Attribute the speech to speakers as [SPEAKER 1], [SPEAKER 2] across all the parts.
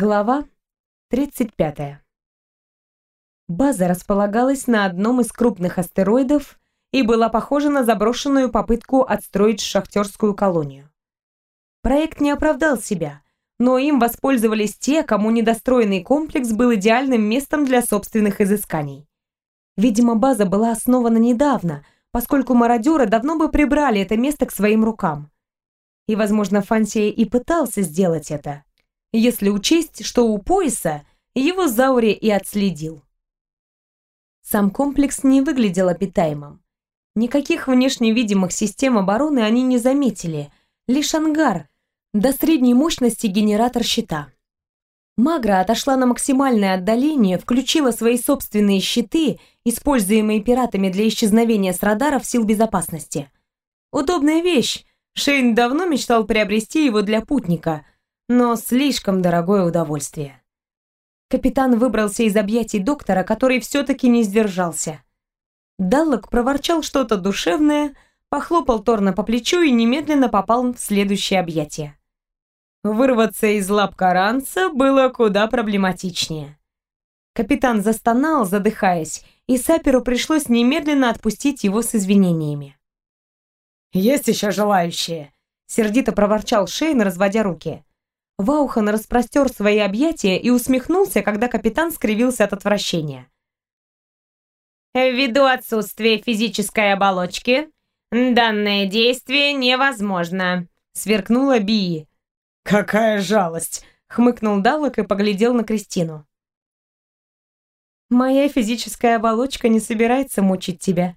[SPEAKER 1] Глава 35. База располагалась на одном из крупных астероидов и была похожа на заброшенную попытку отстроить шахтерскую колонию. Проект не оправдал себя, но им воспользовались те, кому недостроенный комплекс был идеальным местом для собственных изысканий. Видимо, база была основана недавно, поскольку мародеры давно бы прибрали это место к своим рукам. И, возможно, Фансия и пытался сделать это, если учесть, что у пояса его Заури и отследил. Сам комплекс не выглядел обитаемым. Никаких внешне видимых систем обороны они не заметили, лишь ангар, до средней мощности генератор щита. Магра отошла на максимальное отдаление, включила свои собственные щиты, используемые пиратами для исчезновения с радаров сил безопасности. Удобная вещь. Шейн давно мечтал приобрести его для путника, но слишком дорогое удовольствие. Капитан выбрался из объятий доктора, который все-таки не сдержался. Даллок проворчал что-то душевное, похлопал Торна по плечу и немедленно попал в следующее объятие. Вырваться из лап Каранца было куда проблематичнее. Капитан застонал, задыхаясь, и Саперу пришлось немедленно отпустить его с извинениями.
[SPEAKER 2] «Есть еще желающие!» — сердито проворчал Шейн, разводя руки.
[SPEAKER 1] Ваухан распростер свои объятия и усмехнулся, когда капитан скривился от отвращения.
[SPEAKER 3] «Ввиду отсутствия физической оболочки, данное действие невозможно», — сверкнула Бии.
[SPEAKER 2] «Какая жалость!» — хмыкнул Даллок и поглядел на Кристину.
[SPEAKER 1] «Моя физическая оболочка не собирается мучить тебя».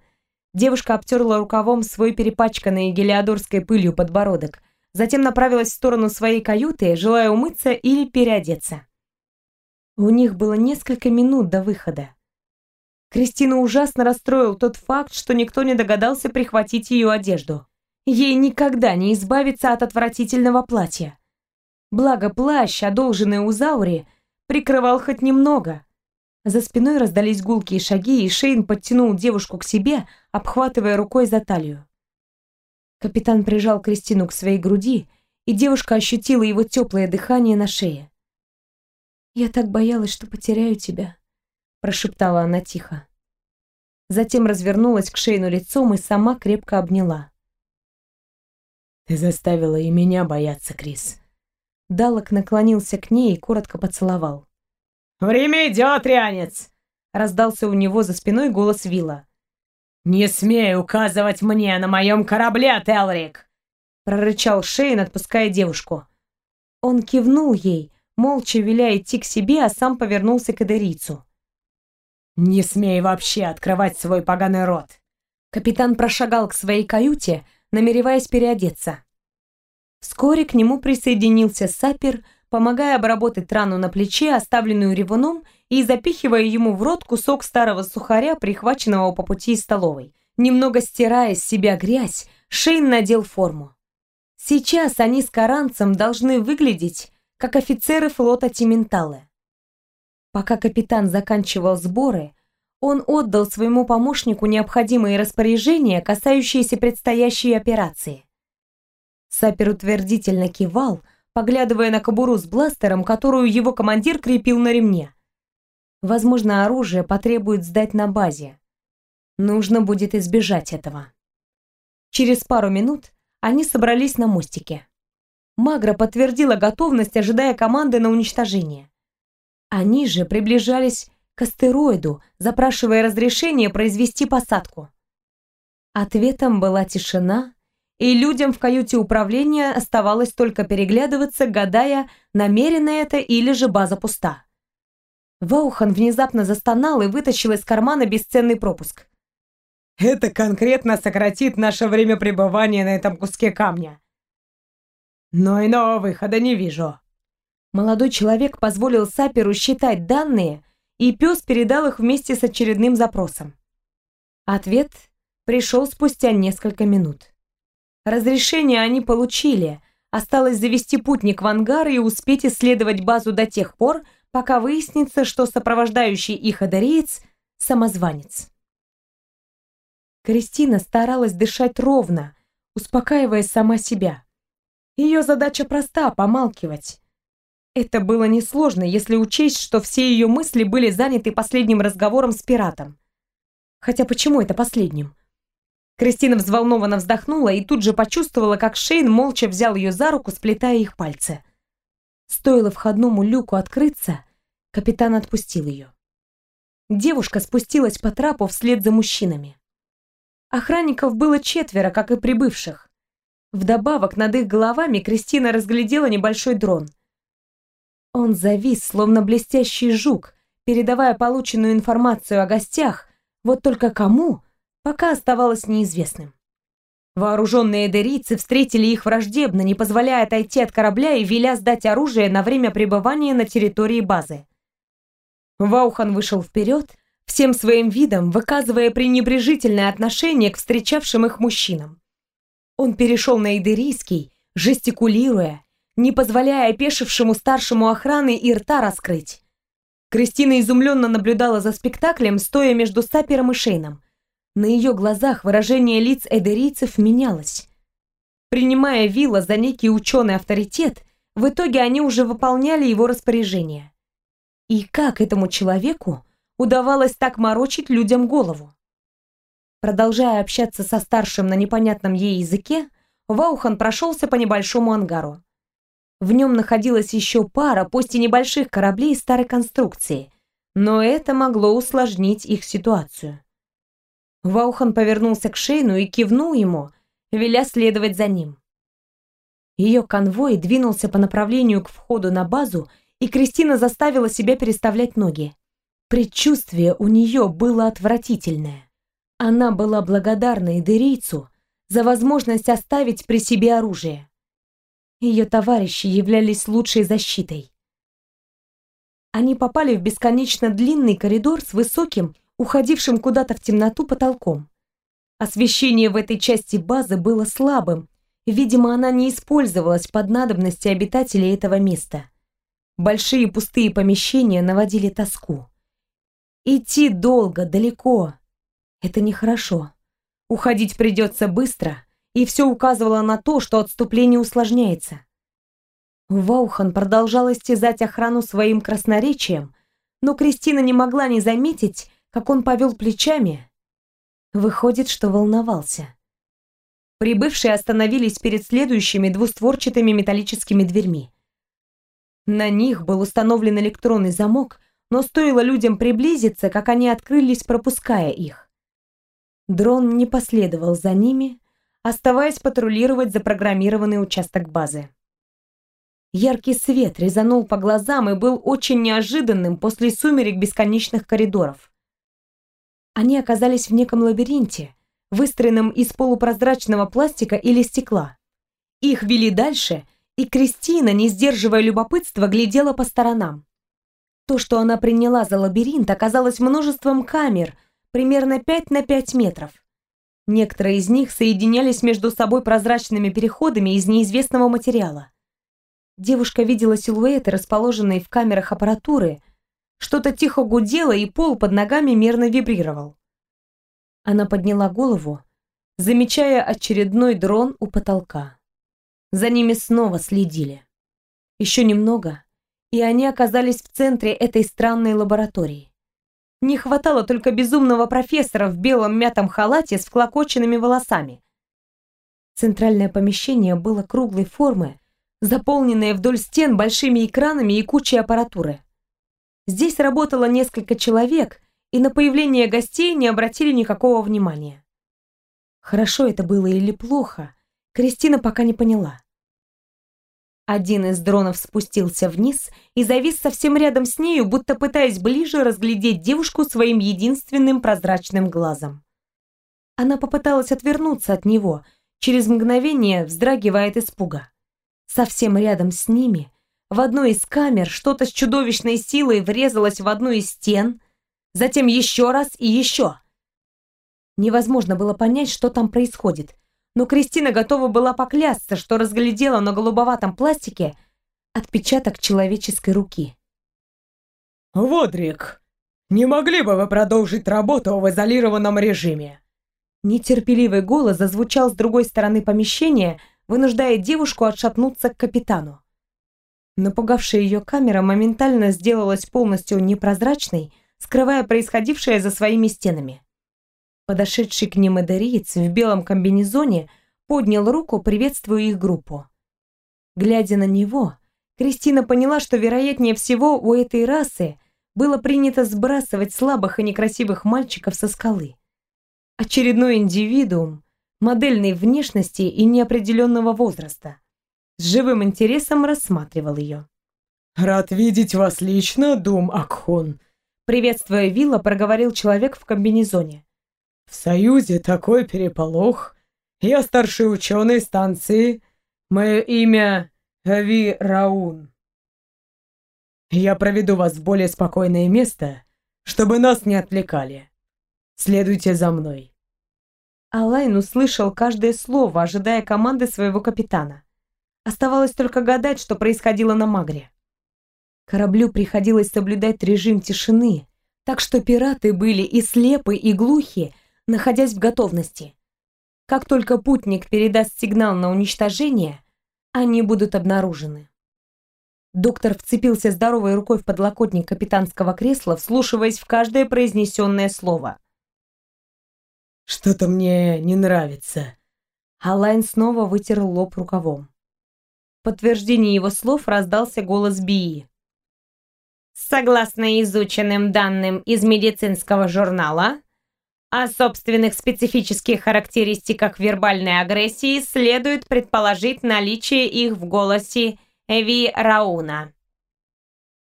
[SPEAKER 1] Девушка обтерла рукавом свой перепачканный гелиодорской пылью подбородок — затем направилась в сторону своей каюты, желая умыться или переодеться. У них было несколько минут до выхода. Кристину ужасно расстроил тот факт, что никто не догадался прихватить ее одежду. Ей никогда не избавиться от отвратительного платья. Благо плащ, одолженный у Заури, прикрывал хоть немного. За спиной раздались гулкие шаги, и Шейн подтянул девушку к себе, обхватывая рукой за талию. Капитан прижал Кристину к своей груди, и девушка ощутила его теплое дыхание на шее. «Я так боялась, что потеряю тебя», — прошептала она тихо. Затем развернулась к Шейну лицом и сама крепко обняла.
[SPEAKER 2] «Ты заставила и меня бояться, Крис».
[SPEAKER 1] Далок наклонился к ней и коротко поцеловал.
[SPEAKER 2] «Время идет, рянец!» Раздался у него за спиной голос Вилла. «Не смей указывать мне на моем корабле, Телрик!»
[SPEAKER 1] прорычал Шейн, отпуская девушку. Он кивнул ей, молча виля идти к себе, а сам повернулся к Эдерицу.
[SPEAKER 2] «Не смей вообще открывать свой поганый рот!»
[SPEAKER 1] Капитан прошагал к своей каюте, намереваясь переодеться. Вскоре к нему присоединился Сапер, помогая обработать рану на плече, оставленную ревуном, и запихивая ему в рот кусок старого сухаря, прихваченного по пути из столовой. Немного стирая с себя грязь, Шейн надел форму. Сейчас они с Каранцем должны выглядеть, как офицеры флота Тименталы. Пока капитан заканчивал сборы, он отдал своему помощнику необходимые распоряжения, касающиеся предстоящей операции. Сапер утвердительно кивал, поглядывая на кобуру с бластером, которую его командир крепил на ремне. Возможно, оружие потребует сдать на базе. Нужно будет избежать этого. Через пару минут они собрались на мостике. Магра подтвердила готовность, ожидая команды на уничтожение. Они же приближались к астероиду, запрашивая разрешение произвести посадку. Ответом была тишина, и людям в каюте управления оставалось только переглядываться, гадая, намеренно это или же база пуста. Ваухан внезапно застонал и вытащил из кармана бесценный пропуск.
[SPEAKER 2] «Это конкретно сократит наше время пребывания на этом куске камня. Но иного выхода не вижу».
[SPEAKER 1] Молодой человек позволил Саперу считать данные, и пес передал их вместе с очередным запросом. Ответ пришел спустя несколько минут. Разрешение они получили, осталось завести путник в ангар и успеть исследовать базу до тех пор, пока выяснится, что сопровождающий их адареец – самозванец. Кристина старалась дышать ровно, успокаивая сама себя. Ее задача проста – помалкивать. Это было несложно, если учесть, что все ее мысли были заняты последним разговором с пиратом. Хотя почему это последним? Кристина взволнованно вздохнула и тут же почувствовала, как Шейн молча взял ее за руку, сплетая их пальцы. Стоило входному люку открыться, капитан отпустил ее. Девушка спустилась по трапу вслед за мужчинами. Охранников было четверо, как и прибывших. Вдобавок над их головами Кристина разглядела небольшой дрон. Он завис, словно блестящий жук, передавая полученную информацию о гостях, вот только кому, пока оставалось неизвестным. Вооруженные эдерийцы встретили их враждебно, не позволяя отойти от корабля и веля сдать оружие на время пребывания на территории базы. Ваухан вышел вперед, всем своим видом выказывая пренебрежительное отношение к встречавшим их мужчинам. Он перешел на идерийский, жестикулируя, не позволяя опешившему старшему охраны и рта раскрыть. Кристина изумленно наблюдала за спектаклем, стоя между Сапером и Шейном. На ее глазах выражение лиц эдерийцев менялось. Принимая Вилла за некий ученый авторитет, в итоге они уже выполняли его распоряжение. И как этому человеку удавалось так морочить людям голову? Продолжая общаться со старшим на непонятном ей языке, Ваухан прошелся по небольшому ангару. В нем находилась еще пара, пусть и небольших кораблей старой конструкции, но это могло усложнить их ситуацию. Ваухан повернулся к Шейну и кивнул ему, веля следовать за ним. Ее конвой двинулся по направлению к входу на базу и Кристина заставила себя переставлять ноги. Предчувствие у нее было отвратительное. Она была благодарна Идерийцу за возможность оставить при себе оружие. Ее товарищи являлись лучшей защитой. Они попали в бесконечно длинный коридор с высоким, уходившим куда-то в темноту потолком. Освещение в этой части базы было слабым, видимо, она не использовалась под надобности обитателей этого места. Большие пустые помещения наводили тоску. Идти долго, далеко. Это нехорошо. Уходить придется быстро, и все указывало на то, что отступление усложняется. Ваухан продолжал истязать охрану своим красноречием, но Кристина не могла не заметить, как он повел плечами. Выходит, что волновался. Прибывшие остановились перед следующими двустворчатыми металлическими дверьми. На них был установлен электронный замок, но стоило людям приблизиться, как они открылись, пропуская их. Дрон не последовал за ними, оставаясь патрулировать запрограммированный участок базы. Яркий свет резанул по глазам и был очень неожиданным после сумерек бесконечных коридоров. Они оказались в неком лабиринте, выстроенном из полупрозрачного пластика или стекла. Их вели дальше, и Кристина, не сдерживая любопытства, глядела по сторонам. То, что она приняла за лабиринт, оказалось множеством камер, примерно 5 на 5 метров. Некоторые из них соединялись между собой прозрачными переходами из неизвестного материала. Девушка видела силуэты, расположенные в камерах аппаратуры, что-то тихо гудело, и пол под ногами мерно вибрировал. Она подняла голову, замечая очередной дрон у потолка. За ними снова следили. Еще немного, и они оказались в центре этой странной лаборатории. Не хватало только безумного профессора в белом мятом халате с вклокоченными волосами. Центральное помещение было круглой формы, заполненное вдоль стен большими экранами и кучей аппаратуры. Здесь работало несколько человек, и на появление гостей не обратили никакого внимания. Хорошо это было или плохо, Кристина пока не поняла. Один из дронов спустился вниз и завис совсем рядом с нею, будто пытаясь ближе разглядеть девушку своим единственным прозрачным глазом. Она попыталась отвернуться от него, через мгновение вздрагивая от испуга. Совсем рядом с ними, в одной из камер, что-то с чудовищной силой врезалось в одну из стен, затем еще раз и еще. Невозможно было понять, что там происходит но Кристина готова была поклясться, что разглядела на голубоватом пластике отпечаток человеческой руки.
[SPEAKER 2] «Водрик, не могли бы вы продолжить работу в изолированном режиме?»
[SPEAKER 1] Нетерпеливый голос зазвучал с другой стороны помещения, вынуждая девушку отшатнуться к капитану. Напугавшая ее камера моментально сделалась полностью непрозрачной, скрывая происходившее за своими стенами. Подошедший к ним эдериец в белом комбинезоне поднял руку, приветствуя их группу. Глядя на него, Кристина поняла, что вероятнее всего у этой расы было принято сбрасывать слабых и некрасивых мальчиков со скалы. Очередной индивидуум модельной внешности и неопределенного возраста. С живым интересом рассматривал ее.
[SPEAKER 2] «Рад видеть вас лично, Дум Акхун»,
[SPEAKER 1] приветствуя Вилла, проговорил человек в комбинезоне.
[SPEAKER 2] «В Союзе такой переполох. Я старший ученый станции. Мое имя Ави Раун. Я проведу вас в более спокойное место, чтобы нас не отвлекали. Следуйте за мной».
[SPEAKER 1] Алайн услышал каждое слово, ожидая команды своего капитана. Оставалось только гадать, что происходило на Магре. Кораблю приходилось соблюдать режим тишины, так что пираты были и слепы, и глухи, находясь в готовности. Как только путник передаст сигнал на уничтожение, они будут обнаружены. Доктор вцепился здоровой рукой в подлокотник капитанского кресла, вслушиваясь в каждое произнесенное слово.
[SPEAKER 2] «Что-то мне не нравится».
[SPEAKER 1] Алайн снова вытер лоб рукавом. Подтверждение его слов раздался голос Бии.
[SPEAKER 3] Согласно изученным данным из медицинского журнала, о собственных специфических характеристиках вербальной агрессии следует предположить наличие их в голосе Эви Рауна.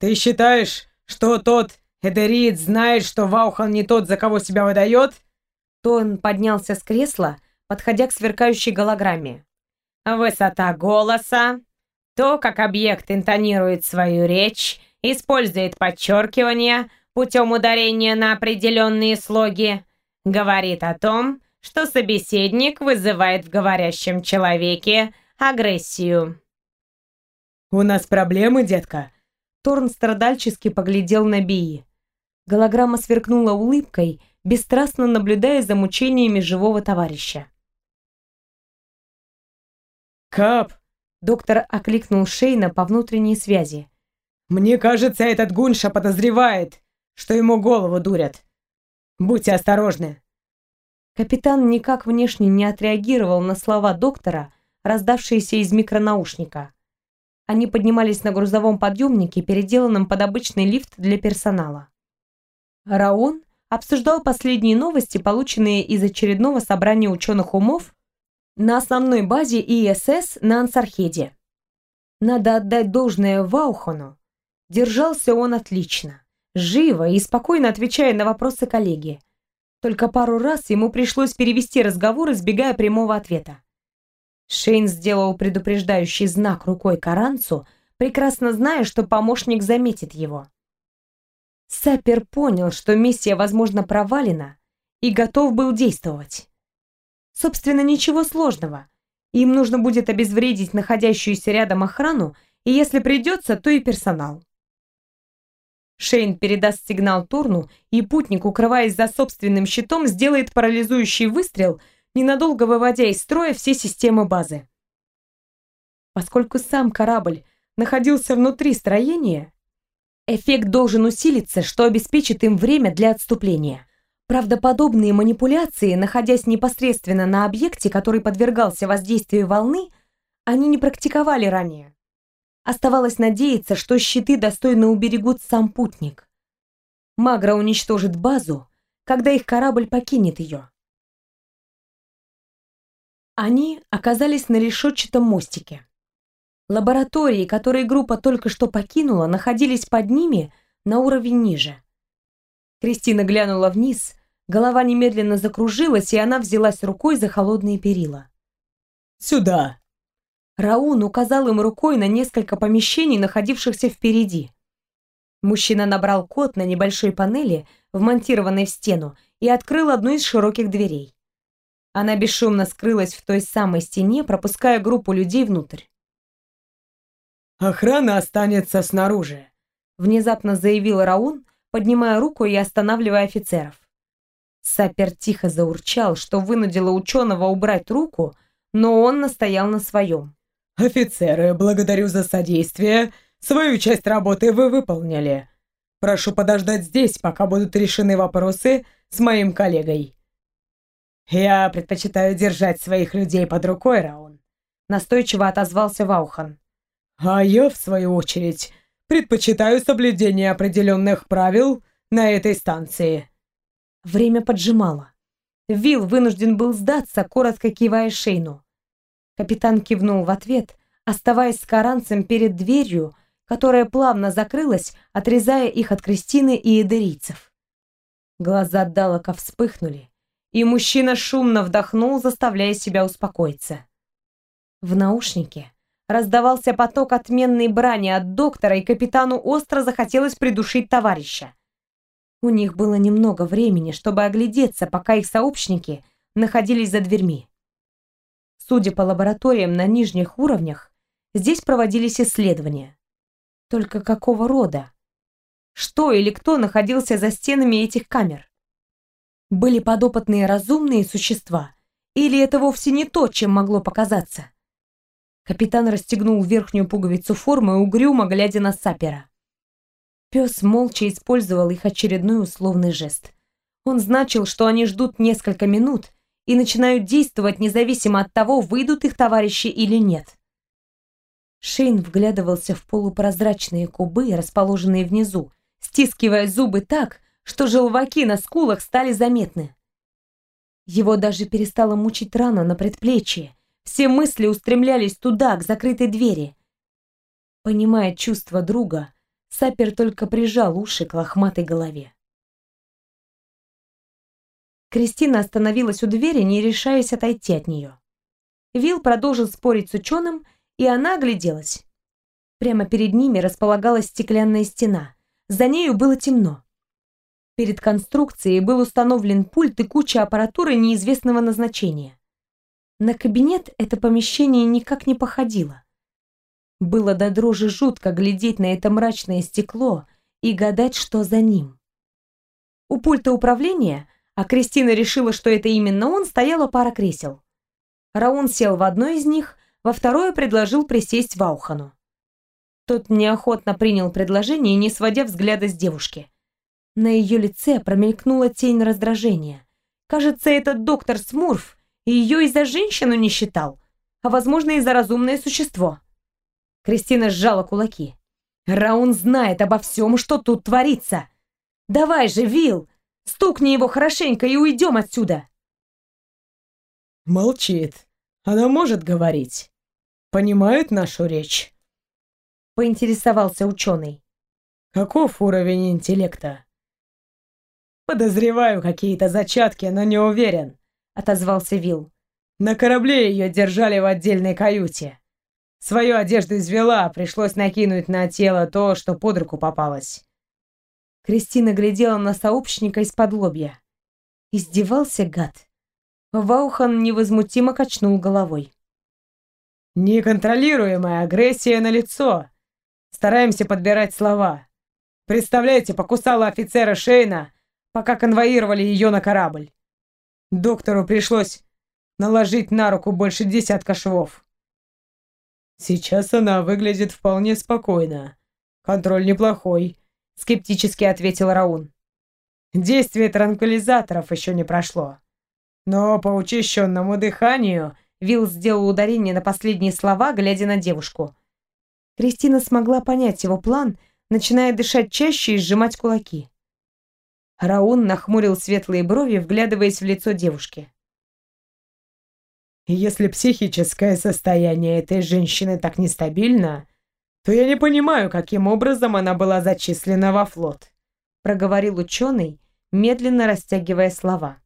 [SPEAKER 2] «Ты считаешь, что тот Эдерит знает, что Ваухан не тот, за кого себя выдает?»
[SPEAKER 1] Тон поднялся с кресла, подходя к сверкающей голограмме.
[SPEAKER 3] Высота голоса, то, как объект интонирует свою речь, использует подчеркивание путем ударения на определенные слоги, говорит о том, что собеседник вызывает в говорящем человеке агрессию.
[SPEAKER 2] «У нас проблемы, детка?»
[SPEAKER 1] Торн страдальчески поглядел на Бии. Голограмма сверкнула улыбкой, бесстрастно наблюдая за мучениями живого товарища.
[SPEAKER 2] «Кап!»
[SPEAKER 1] — доктор окликнул Шейна по внутренней связи.
[SPEAKER 2] «Мне кажется, этот Гунша подозревает, что ему голову дурят. Будьте осторожны!»
[SPEAKER 1] Капитан никак внешне не отреагировал на слова доктора, раздавшиеся из микронаушника. Они поднимались на грузовом подъемнике, переделанном под обычный лифт для персонала. Раон обсуждал последние новости, полученные из очередного собрания ученых умов на основной базе ИСС на Ансархеде. Надо отдать должное Ваухану. Держался он отлично, живо и спокойно отвечая на вопросы коллеги. Только пару раз ему пришлось перевести разговор, избегая прямого ответа. Шейн сделал предупреждающий знак рукой Каранцу, прекрасно зная, что помощник заметит его. Сапер понял, что миссия, возможно, провалена, и готов был действовать. Собственно, ничего сложного. Им нужно будет обезвредить находящуюся рядом охрану, и если придется, то и персонал. Шейн передаст сигнал Торну, и путник, укрываясь за собственным щитом, сделает парализующий выстрел, ненадолго выводя из строя все системы базы. Поскольку сам корабль находился внутри строения, Эффект должен усилиться, что обеспечит им время для отступления. Правдоподобные манипуляции, находясь непосредственно на объекте, который подвергался воздействию волны, они не практиковали ранее. Оставалось надеяться, что щиты достойно уберегут сам путник. Магра уничтожит базу, когда их корабль покинет ее. Они оказались на решетчатом мостике. Лаборатории, которые группа только что покинула, находились под ними на уровень ниже. Кристина глянула вниз, голова немедленно закружилась, и она взялась рукой за холодные перила.
[SPEAKER 2] «Сюда!»
[SPEAKER 1] Раун указал им рукой на несколько помещений, находившихся впереди. Мужчина набрал код на небольшой панели, вмонтированной в стену, и открыл одну из широких дверей. Она бесшумно скрылась в той самой стене, пропуская группу людей внутрь.
[SPEAKER 2] «Охрана останется снаружи», —
[SPEAKER 1] внезапно заявил Раун, поднимая руку и останавливая офицеров. Сапер тихо заурчал, что вынудило ученого убрать руку, но он настоял на своем.
[SPEAKER 2] «Офицеры, благодарю за содействие. свою часть работы вы выполнили. Прошу подождать здесь, пока будут решены вопросы с моим коллегой. Я предпочитаю держать своих людей под рукой, Раун.
[SPEAKER 1] Настойчиво отозвался Ваухан.
[SPEAKER 2] А я, в свою очередь, предпочитаю соблюдение определенных правил на этой станции.
[SPEAKER 1] Время поджимало. Вилл вынужден был сдаться, коротко кивая Шейну. Капитан кивнул в ответ, оставаясь с каранцем перед дверью, которая плавно закрылась, отрезая их от Кристины и эдерийцев. Глаза Далака вспыхнули, и мужчина шумно вдохнул, заставляя себя успокоиться. В наушнике раздавался поток отменной брани от доктора, и капитану остро захотелось придушить товарища. У них было немного времени, чтобы оглядеться, пока их сообщники находились за дверьми. Судя по лабораториям на нижних уровнях, здесь проводились исследования. Только какого рода? Что или кто находился за стенами этих камер? Были подопытные разумные существа? Или это вовсе не то, чем могло показаться? Капитан расстегнул верхнюю пуговицу формы, угрюмо глядя на Сапера. Пес молча использовал их очередной условный жест. Он значил, что они ждут несколько минут и начинают действовать независимо от того, выйдут их товарищи или нет. Шейн вглядывался в полупрозрачные кубы, расположенные внизу, стискивая зубы так, что желваки на скулах стали заметны. Его даже перестала мучить рана на предплечье, все мысли устремлялись туда, к закрытой двери. Понимая чувства друга, Сапер только прижал уши к лохматой голове. Кристина остановилась у двери, не решаясь отойти от нее. Вил продолжил спорить с ученым, и она огляделась. Прямо перед ними располагалась стеклянная стена. За нею было темно. Перед конструкцией был установлен пульт и куча аппаратуры неизвестного назначения. На кабинет это помещение никак не походило. Было до дрожи жутко глядеть на это мрачное стекло и гадать, что за ним. У пульта управления, а Кристина решила, что это именно он, стояла пара кресел. Раун сел в одно из них, во второе предложил присесть Ваухану. Тот неохотно принял предложение, не сводя взгляда с девушки. На ее лице промелькнула тень раздражения. Кажется, этот доктор Смурф и ее из-за женщину не считал, а, возможно, и за разумное существо. Кристина сжала кулаки. Раун знает обо всем, что тут творится. Давай же, Вил, стукни его хорошенько и уйдем отсюда.
[SPEAKER 2] Молчит. Она может говорить. Понимает нашу речь?
[SPEAKER 1] Поинтересовался ученый.
[SPEAKER 2] Каков уровень интеллекта? Подозреваю какие-то зачатки, но не уверен
[SPEAKER 1] отозвался Вил.
[SPEAKER 2] На корабле ее держали в отдельной каюте. Свою одежду извела, пришлось накинуть на тело то, что под руку попалось.
[SPEAKER 1] Кристина глядела на сообщника из-под лобья. Издевался гад. Ваухан невозмутимо качнул головой.
[SPEAKER 2] Неконтролируемая агрессия на лицо. Стараемся подбирать слова. Представляете, покусала офицера Шейна, пока конвоировали ее на корабль. Доктору пришлось наложить на руку больше десятка швов. Сейчас она выглядит вполне спокойно. Контроль неплохой, скептически ответил Раун. Действие транквилизаторов еще не прошло. Но по учащенному дыханию
[SPEAKER 1] Вилл сделал ударение на последние слова, глядя на девушку. Кристина смогла понять его план, начиная дышать чаще и сжимать кулаки. Раун нахмурил светлые брови, вглядываясь в лицо девушки.
[SPEAKER 2] «Если психическое состояние этой женщины так нестабильно, то я не понимаю, каким образом она была зачислена во флот»,
[SPEAKER 1] проговорил ученый, медленно растягивая слова.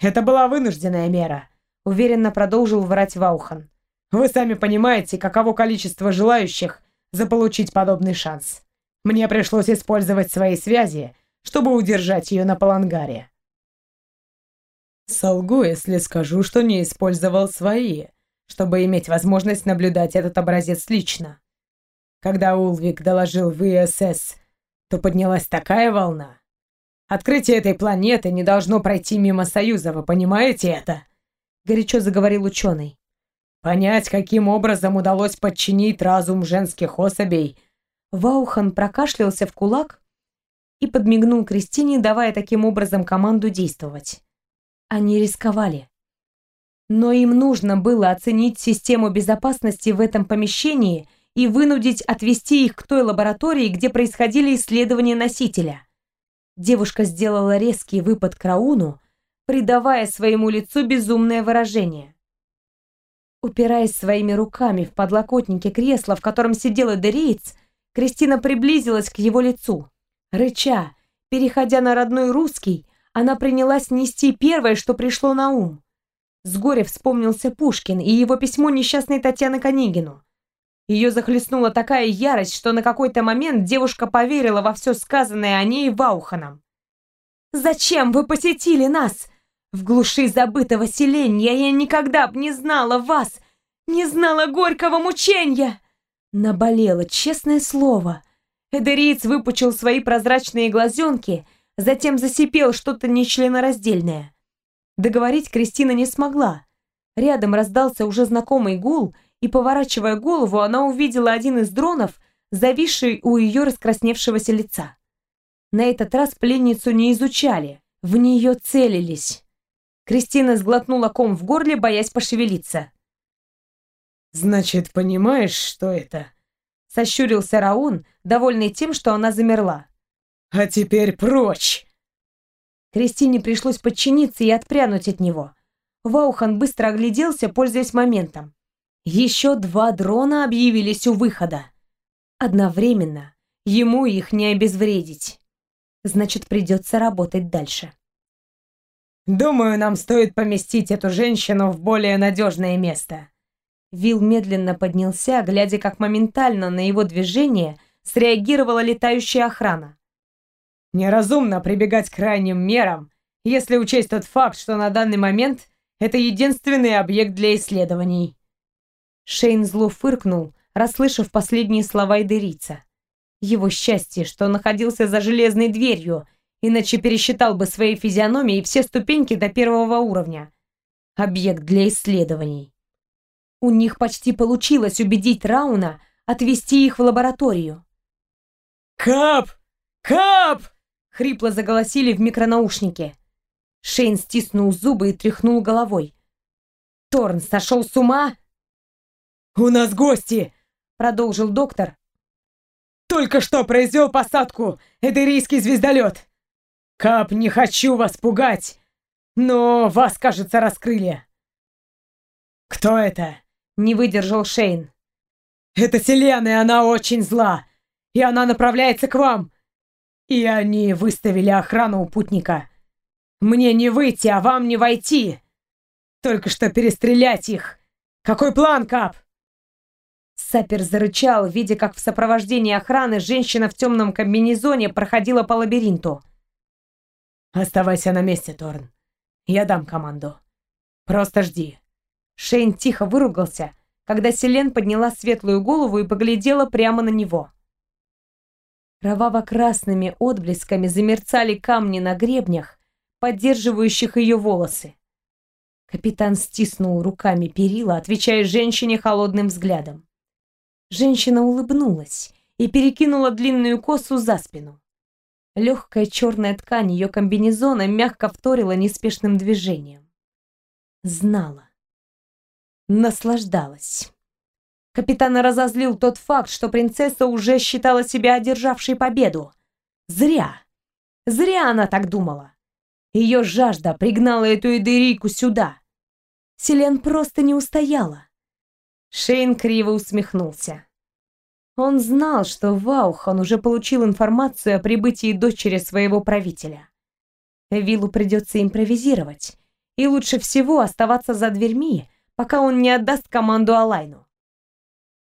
[SPEAKER 2] «Это была вынужденная мера», уверенно продолжил врать Ваухан. «Вы сами понимаете, каково количество желающих заполучить подобный шанс. Мне пришлось использовать свои связи, чтобы удержать ее на палангаре. Солгу, если скажу, что не использовал свои, чтобы иметь возможность наблюдать этот образец лично. Когда Улвик доложил в ИСС, то поднялась такая волна. Открытие этой планеты не должно пройти мимо Союза, вы понимаете это?
[SPEAKER 1] Горячо заговорил ученый.
[SPEAKER 2] понять, каким образом удалось подчинить разум женских особей.
[SPEAKER 1] Ваухан прокашлялся в кулак и подмигнул Кристине, давая таким образом команду действовать. Они рисковали. Но им нужно было оценить систему безопасности в этом помещении и вынудить отвести их к той лаборатории, где происходили исследования носителя. Девушка сделала резкий выпад к Рауну, придавая своему лицу безумное выражение. Упираясь своими руками в подлокотники кресла, в котором сидела Дериец, Кристина приблизилась к его лицу. Рыча, переходя на родной русский, она принялась нести первое, что пришло на ум. С горя вспомнился Пушкин и его письмо несчастной Татьяны Конегину. Ее захлестнула такая ярость, что на какой-то момент девушка поверила во все сказанное о ней Вауханом. «Зачем вы посетили нас? В глуши забытого селения я никогда б не знала вас, не знала горького мучения!» Наболело, честное слово. Эдериец выпучил свои прозрачные глазенки, затем засипел что-то нечленораздельное. Договорить Кристина не смогла. Рядом раздался уже знакомый гул — и, поворачивая голову, она увидела один из дронов, зависший у ее раскрасневшегося лица. На этот раз пленницу не изучали, в нее целились. Кристина сглотнула ком в горле, боясь пошевелиться.
[SPEAKER 2] «Значит, понимаешь, что это?»
[SPEAKER 1] Сощурился Раун, довольный тем, что она замерла.
[SPEAKER 2] «А теперь прочь!»
[SPEAKER 1] Кристине пришлось подчиниться и отпрянуть от него. Ваухан быстро огляделся, пользуясь моментом. Еще два дрона объявились у выхода. Одновременно ему их не обезвредить. Значит, придется работать дальше.
[SPEAKER 2] «Думаю, нам стоит поместить эту женщину в более надежное место».
[SPEAKER 1] Вил медленно поднялся, глядя, как моментально на его движение среагировала летающая охрана.
[SPEAKER 2] «Неразумно прибегать к крайним мерам, если учесть тот факт, что на данный момент это единственный объект для исследований».
[SPEAKER 1] Шейн зло фыркнул, расслышав последние слова Эдерица. Его счастье, что находился за железной дверью, иначе пересчитал бы своей физиономией все ступеньки до первого уровня. Объект для исследований. У них почти получилось убедить Рауна отвезти их в лабораторию.
[SPEAKER 2] «Кап! Кап!»
[SPEAKER 1] — хрипло заголосили в микронаушнике. Шейн стиснул зубы и тряхнул головой. «Торн сошел с ума?»
[SPEAKER 2] «У нас гости!» — продолжил доктор. «Только что произвел посадку эдерийский звездолет. Кап, не хочу вас пугать, но вас, кажется, раскрыли». «Кто это?» — не выдержал Шейн. «Это Селена, и она очень зла, и она направляется к вам. И они выставили охрану у путника. Мне не выйти, а вам не войти. Только что перестрелять их. Какой план, Кап?»
[SPEAKER 1] Сапер зарычал, видя, как в сопровождении охраны женщина в темном комбинезоне проходила по лабиринту.
[SPEAKER 2] «Оставайся на месте, Торн. Я дам команду. Просто жди».
[SPEAKER 1] Шейн тихо выругался, когда Селен подняла светлую голову и поглядела прямо на него. Кроваво-красными отблесками замерцали камни на гребнях, поддерживающих ее волосы. Капитан стиснул руками перила, отвечая женщине холодным взглядом. Женщина улыбнулась и перекинула длинную косу за спину. Легкая черная ткань ее комбинезона мягко вторила неспешным движением. Знала. Наслаждалась. Капитана разозлил тот факт, что принцесса уже считала себя одержавшей победу. Зря. Зря она так думала. Ее жажда пригнала эту Эдерику сюда. Селен просто не устояла. Шейн криво усмехнулся. Он знал, что Ваухан уже получил информацию о прибытии дочери своего правителя. Виллу придется импровизировать, и лучше всего оставаться за дверьми, пока он не отдаст команду Алайну.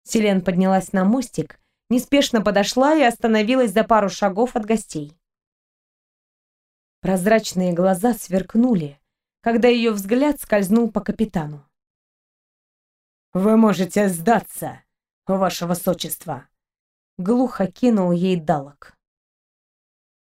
[SPEAKER 1] Селен поднялась на мостик, неспешно подошла и остановилась за пару шагов от гостей. Прозрачные глаза сверкнули, когда ее взгляд скользнул по капитану.
[SPEAKER 2] «Вы можете сдаться, ваше высочество!»
[SPEAKER 1] Глухо кинул ей далок.